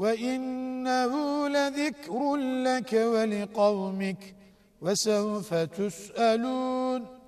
وإنه لذكر لك ولقومك وسوف تسألون.